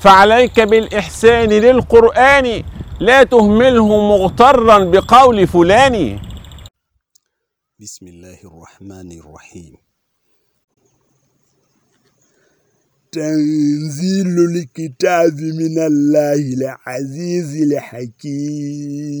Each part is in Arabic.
فعليك بالإحسان للقرآن لا تهمله مغترا بقول فلان. بسم الله الرحمن الرحيم. تنزيل الكتاب من الله العزيز الحكيم.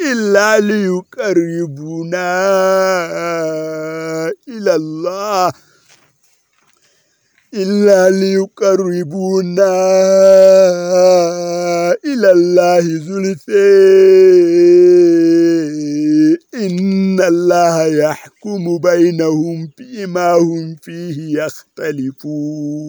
إلا ليقربونا إلى الله. إلا ليقربونا إلى الله زلفي إن الله يحكم بينهم فيما هم فيه يختلفون.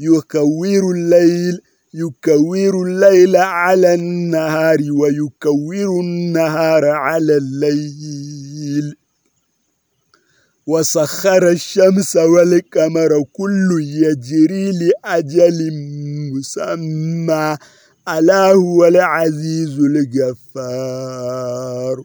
يكور الليل يكور الليل على النهار ويكور النهار على الليل. وسخر الشمس والقمر كل يجري لأجل مسمى ألا هو العزيز الغفار.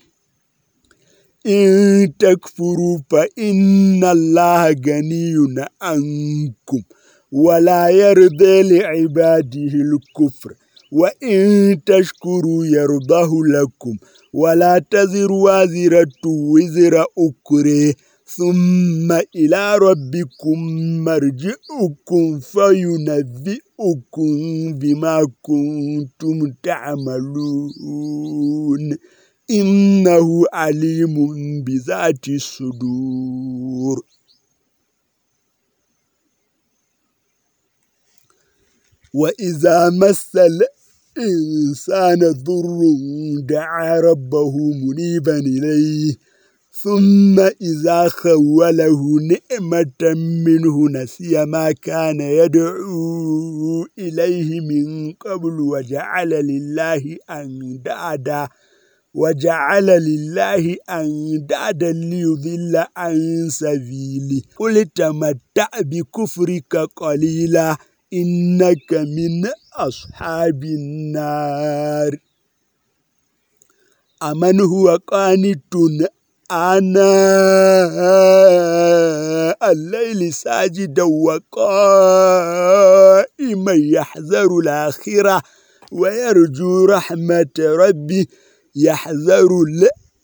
إن تكفروا فإن الله غني عنكم ولا يرضى لعباده الكفر وإن تشكروا يرضه لكم ولا تزر وازرة وزر أكره ثم إلى ربكم مرجعكم فينبئكم بما كنتم تعملون إنه عليم بذات الصدور. وإذا مس الإنسان ضر دعا ربه منيبا إليه ثم إذا خوله نعمة منه نسي ما كان يدعو إليه من قبل وجعل لله أندادا. وجعل لله أندادا ليضل عن سبيله. قل تمتع بكفرك قليلا إنك من أصحاب النار. أمن هو قانت آناء الليل ساجدا وقائما يحذر الآخرة ويرجو رحمة ربي يحذر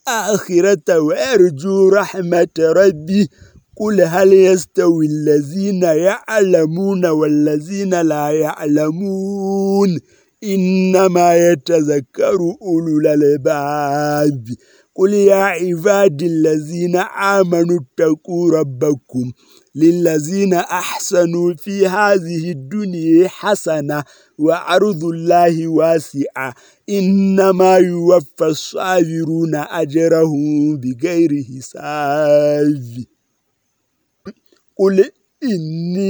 الآخرة ويرجو رحمة ربي. قل هل يستوي الذين يعلمون والذين لا يعلمون؟ إنما يتذكر أولو الألباب. قل يا عبادي الذين آمنوا اتقوا ربكم للذين أحسنوا في هذه الدنيا حسنة وعرض الله واسعة إنما يوفى الصابرون أجرهم بغير حساب قل إني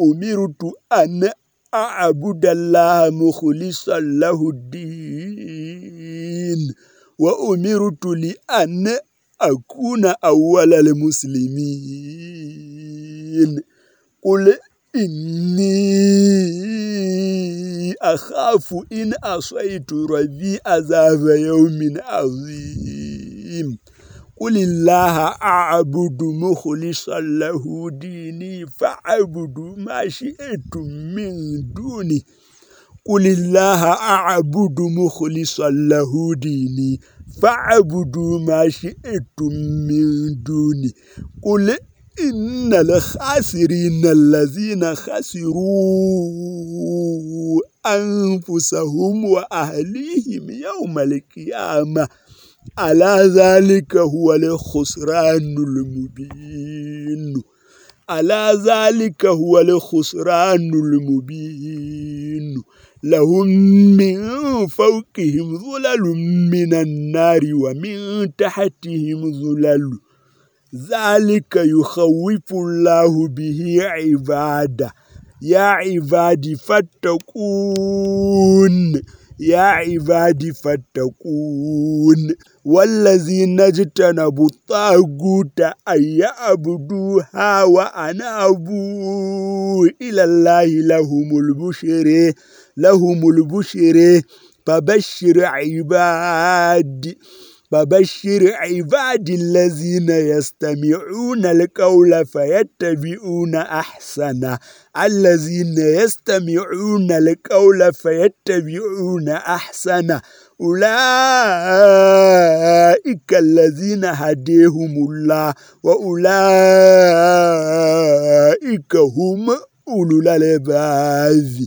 أمرت أن أعبد الله مخلصا له الدين وأمرت لأن أكون أول المسلمين. قل إني أخاف إن أصيت ربي عذاب يوم عظيم. قل الله أعبد مخلصا له ديني فاعبدوا ما شئتم من دوني قل الله أعبد مخلصا له ديني فاعبدوا ما شئتم من دوني قل إن الخاسرين الذين خسروا أنفسهم وأهليهم يوم القيامة ألا ذلك هو الخسران المبين. ألا ذلك هو الخسران المبين. لهم من فوقهم ظلل من النار ومن تحتهم ظلل. ذلك يخوف الله به عباده. يا عبادي فاتقون. يا عبادي فاتقون والذين اجتنبوا الطاغوت أن يعبدوها وأنابوا إلى الله لهم البشر لهم البشر. فبشر عبادي. فبشر عبادي الذين يستمعون القول فيتبعون أحسنه. الذين يستمعون القول فيتبعون أحسنه. أولئك الذين هديهم الله وأولئك هم أولو الألباب.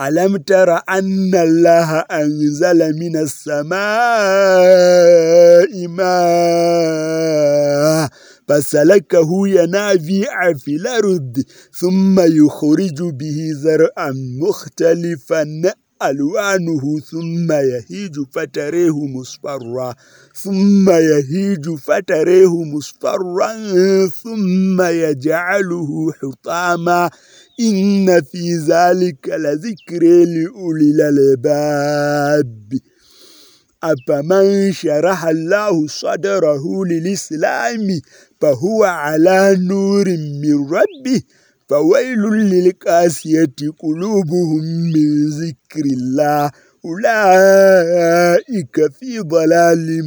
ألم تر أن الله أنزل من السماء ماء فسلكه ينابيع في الأرض ثم يخرج به زرعا مختلفا ألوانه ثم يهيج فتريه مصفرا ثم يهيج فتريه مصفرا ثم يجعله حطاما إن في ذلك لذكر لأولي الألباب. أفمن شرح الله صدره للإسلام فهو على نور من ربه فويل للقاسية قلوبهم من ذكر الله. أولئك في ضلال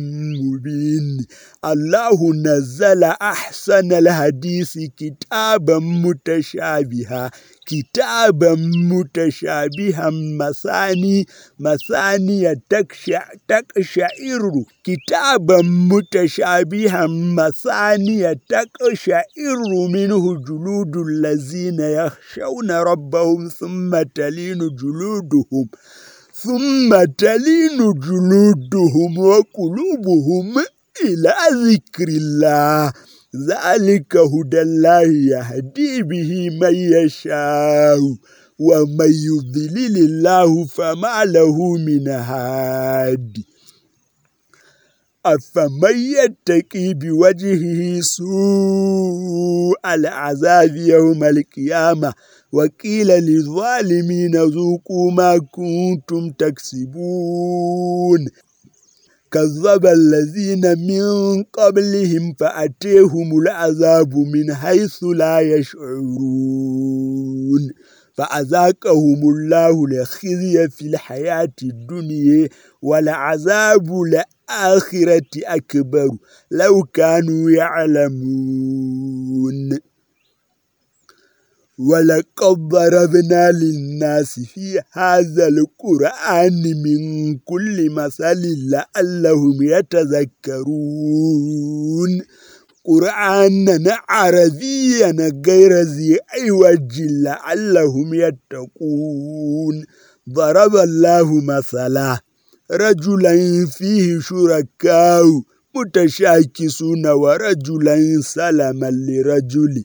مبين. الله نزل أحسن الحديث كتابا متشابها. كتابا متشابها. مثاني مثاني تكشع تكشعر. كتابا متشابها. مثاني تكشعر. منه جلود الذين يخشون ربهم ثم تلين جلودهم. ثم تلين جلودهم وقلوبهم إلى ذكر الله. ذلك هدى الله يهدي به من يشاء ومن يضلل الله فما له من هاد. أفمن يتقي بوجهه سوء العذاب يوم القيامة وقيل للظالمين ذوقوا ما كنتم تكسبون. كذب الذين من قبلهم فأتيهم العذاب من حيث لا يشعرون. فأذاقهم الله لخزي في الحياة الدنيا ولعذاب الآخرة أكبر. لو كانوا يعلمون. ولقد ضربنا للناس في هذا القرآن من كل مثل لعلهم يتذكرون قرآنا عربيا غير ذي عوج لعلهم يتقون ضرب الله مثلا رجلا فيه شركاء متشاكسون ورجلا سلما لرجل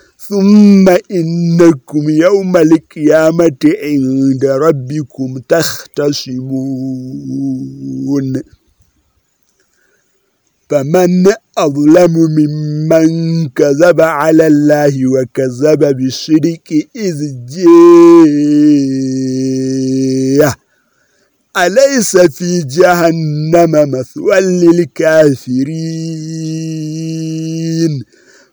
ثم إنكم يوم القيامة عند ربكم تختصمون. فمن أظلم ممن كذب على الله وكذب بالشرك إذ جاء. أليس في جهنم مثوى للكافرين؟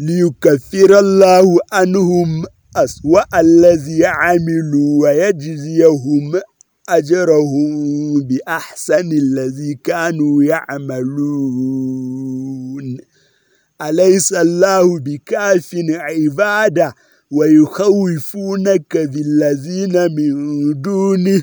ليكفر الله عنهم أسوأ الذي عملوا ويجزيهم أجرهم بأحسن الذي كانوا يعملون. أليس الله بكاف عباده ويخوفونك بالذين من دونه؟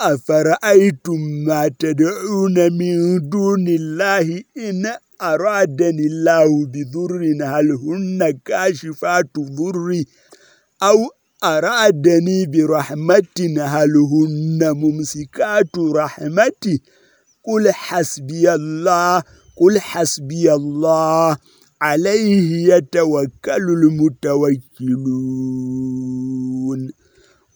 أفرأيتم ما تدعون من دون الله إن أرادني الله بذر هل هن كاشفات ضري؟ أو أرادني برحمة هل هن ممسكات رحمتي؟ قل حسبي الله قل حسبي الله عليه يتوكل المتوكلون.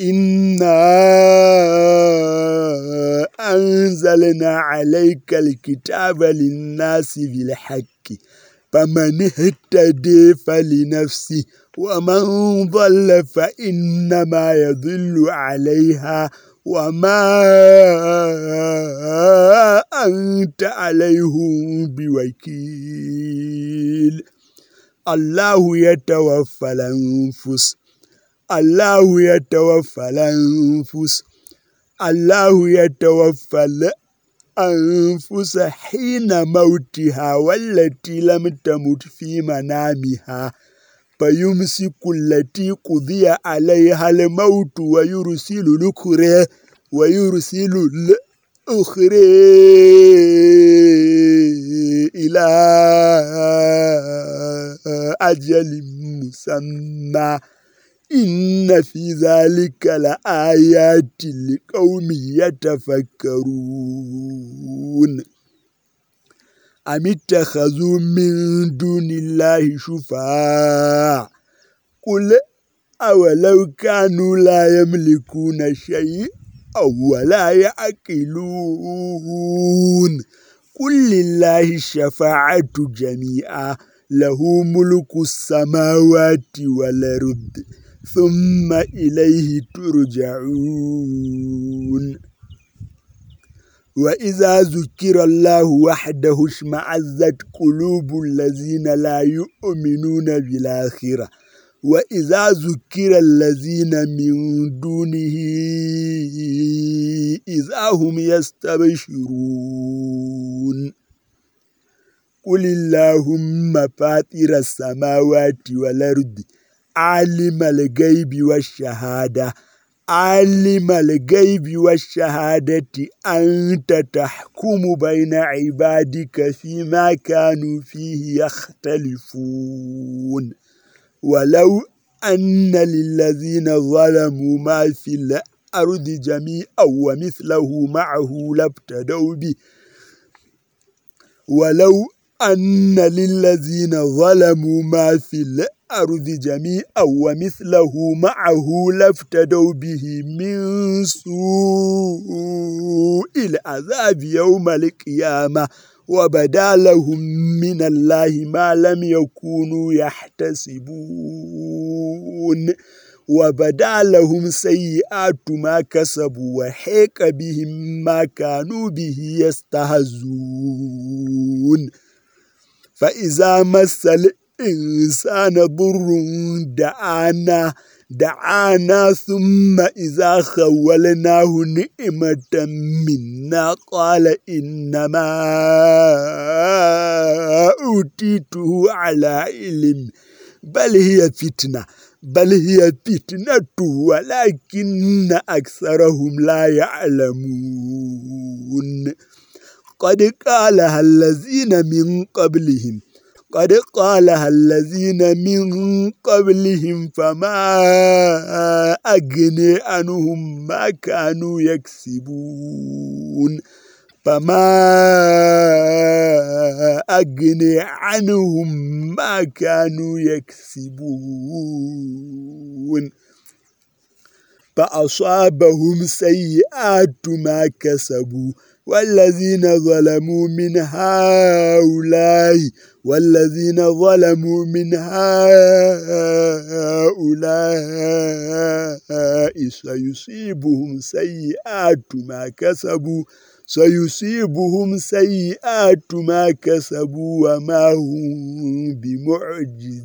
إنا أنزلنا عليك الكتاب للناس بالحق فمن اهتدي فلنفسه ومن ضل فإنما يضل عليها وما أنت عليهم بوكيل. الله يتوفى الأنفس الله يتوفى الأنفس الله يتوفى الأنفس حين موتها والتي لم تمت في منامها فيمسك التي قضي عليها الموت ويرسل الأخرى ويرسل الأخرى إلى أجل مسمى إن في ذلك لآيات لقوم يتفكرون. أم اتخذوا من دون الله شفاء قل أولو كانوا لا يملكون شيء ولا يأكلون قل لله الشفاعة جميعا له ملك السماوات والأرض. ثم إليه ترجعون. وإذا ذكر الله وحده اشمعزت قلوب الذين لا يؤمنون بالآخرة. وإذا ذكر الذين من دونه إذا هم يستبشرون. قل اللهم فاطر السماوات والأرض عالم الغيب والشهادة. عالم الغيب والشهادة أنت تحكم بين عبادك فيما كانوا فيه يختلفون. ولو أن للذين ظلموا ما في الأرض جميعا ومثله معه لابتدوا به. ولو أن للذين ظلموا ما في الأرض الأرض جميعا ومثله معه لافتدوا به من سوء العذاب يوم القيامة وبدا لهم من الله ما لم يكونوا يحتسبون وبدا لهم سيئات ما كسبوا وحيك بهم ما كانوا به يستهزون فإذا مس إنسان ضر دعانا دعانا ثم إذا خولناه نعمة منا قال إنما أوتيته على علم. بل هي فتنة بل هي فتنة ولكن أكثرهم لا يعلمون. قد قالها الذين من قبلهم قد قالها الذين من قبلهم فما أغني عنهم ما كانوا يكسبون. فما أغني عنهم ما كانوا يكسبون. فأصابهم سيئات ما كسبوا. والذين ظلموا من هؤلاء والذين ظلموا من هؤلاء سيصيبهم سيئات ما كسبوا سيصيبهم سيئات ما كسبوا وما هم بمعجزين.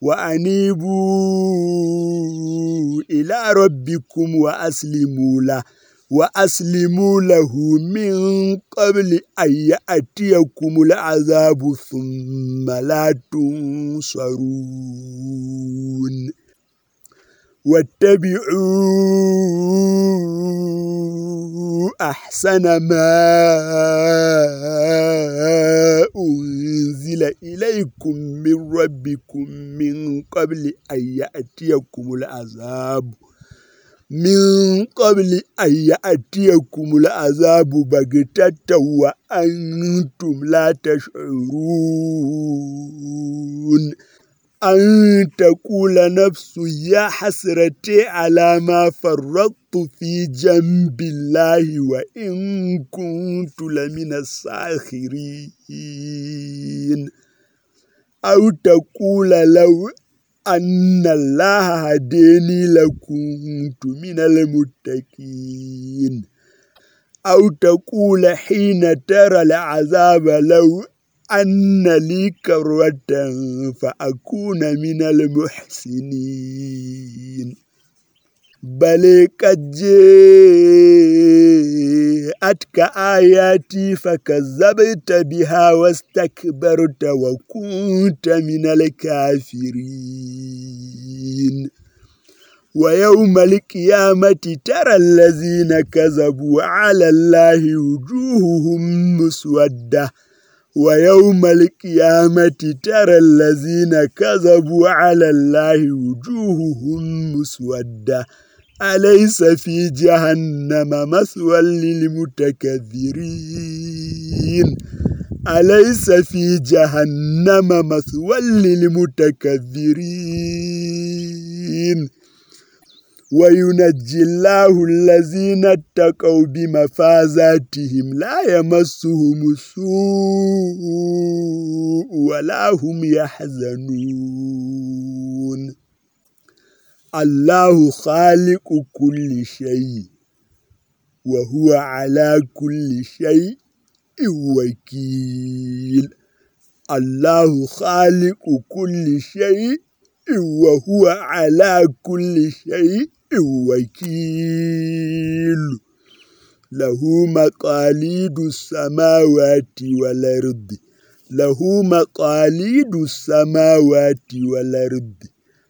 وأنيبوا إلى ربكم وأسلموا له وأسلموا له من قبل أن يأتيكم العذاب ثم لا تنصرون. واتبعوا أحسن ما أنزل إليكم من ربكم قبل أن يأتيكم العذاب. من قبل أن يأتيكم العذاب بغتة وأنتم لا تشعرون. أن تقول نفس يا حسرتي على ما فرطت في جنب الله وإن كنت لمن الساخرين. أو تقول لو أن الله هديني لكنت من المتقين أو تقول حين ترى العذاب لو أن لي كروة فأكون من المحسنين بل قد جاءتك آياتي فكذبت بها واستكبرت وكنت من الكافرين ويوم القيامة ترى الذين كذبوا على الله وجوههم مسوده ويوم القيامة ترى الذين كذبوا على الله وجوههم مسودة أليس في جهنم مثوى للمتكذرين أليس في جهنم مثوى للمتكذرين وينجي الله الذين اتقوا بمفازاتهم لا يمسهم السوء ولا هم يحزنون. الله خالق كل شيء وهو على كل شيء وكيل الله خالق كل شيء وهو على كل شيء وكيل له مقاليد السماوات والأرض له مقاليد السماوات والأرض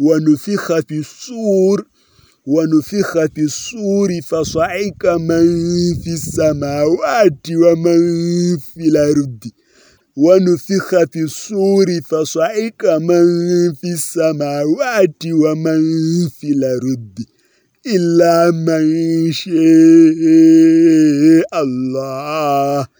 ونفخ في الصور ونفخ في الصور فصعق من في السماوات ومن في الأرض. ونفخ في الصور فصعق من في السماوات ومن في الأرض. إلا من شاء الله.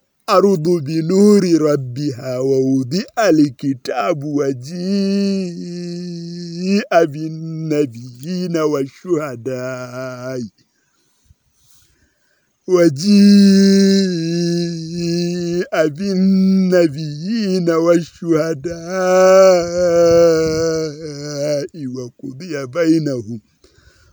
بنور ربها ووضع الكتاب وجيء بالنبيين والشهداء وجيء بالنبيين والشهداء وقضي بينهم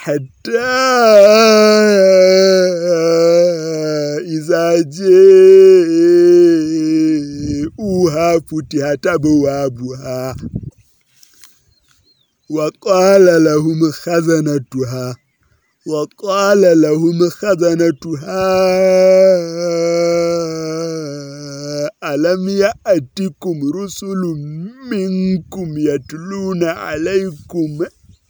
حتى إذا جاءوها فتحت أبوابها وقال لهم خزنتها وقال لهم خزنتها ألم يأتكم رسل منكم يتلون عليكم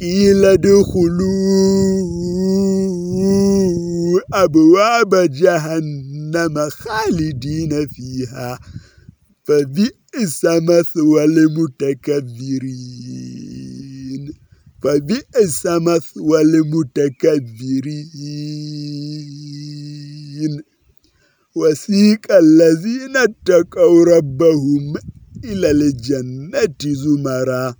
قيل ادخلوا أبواب جهنم خالدين فيها. فبئس مثوى المتكبرين. فبئس مثوى المتكبرين. وسيق الذين اتقوا ربهم إلى الجنة زمرًا.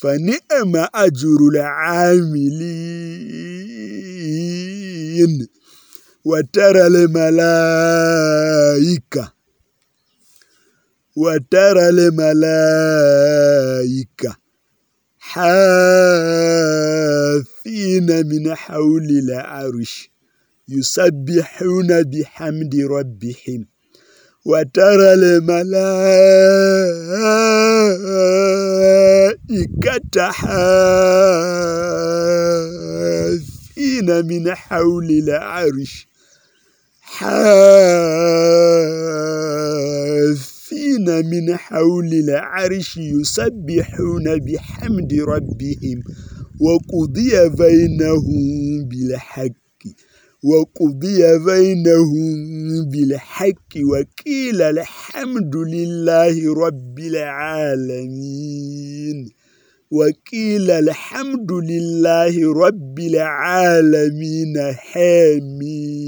فنعم أجر العاملين. وترى الملائكة وترى الملائكة حافين من حول العرش يسبحون بحمد ربهم. وترى الملائكة حافين من حول العرش. حافين من حول العرش يسبحون بحمد ربهم. وقضي بينهم بالحق. وقضي بينهم بالحق وقيل الحمد لله رب العالمين. وقيل الحمد لله رب العالمين. حميم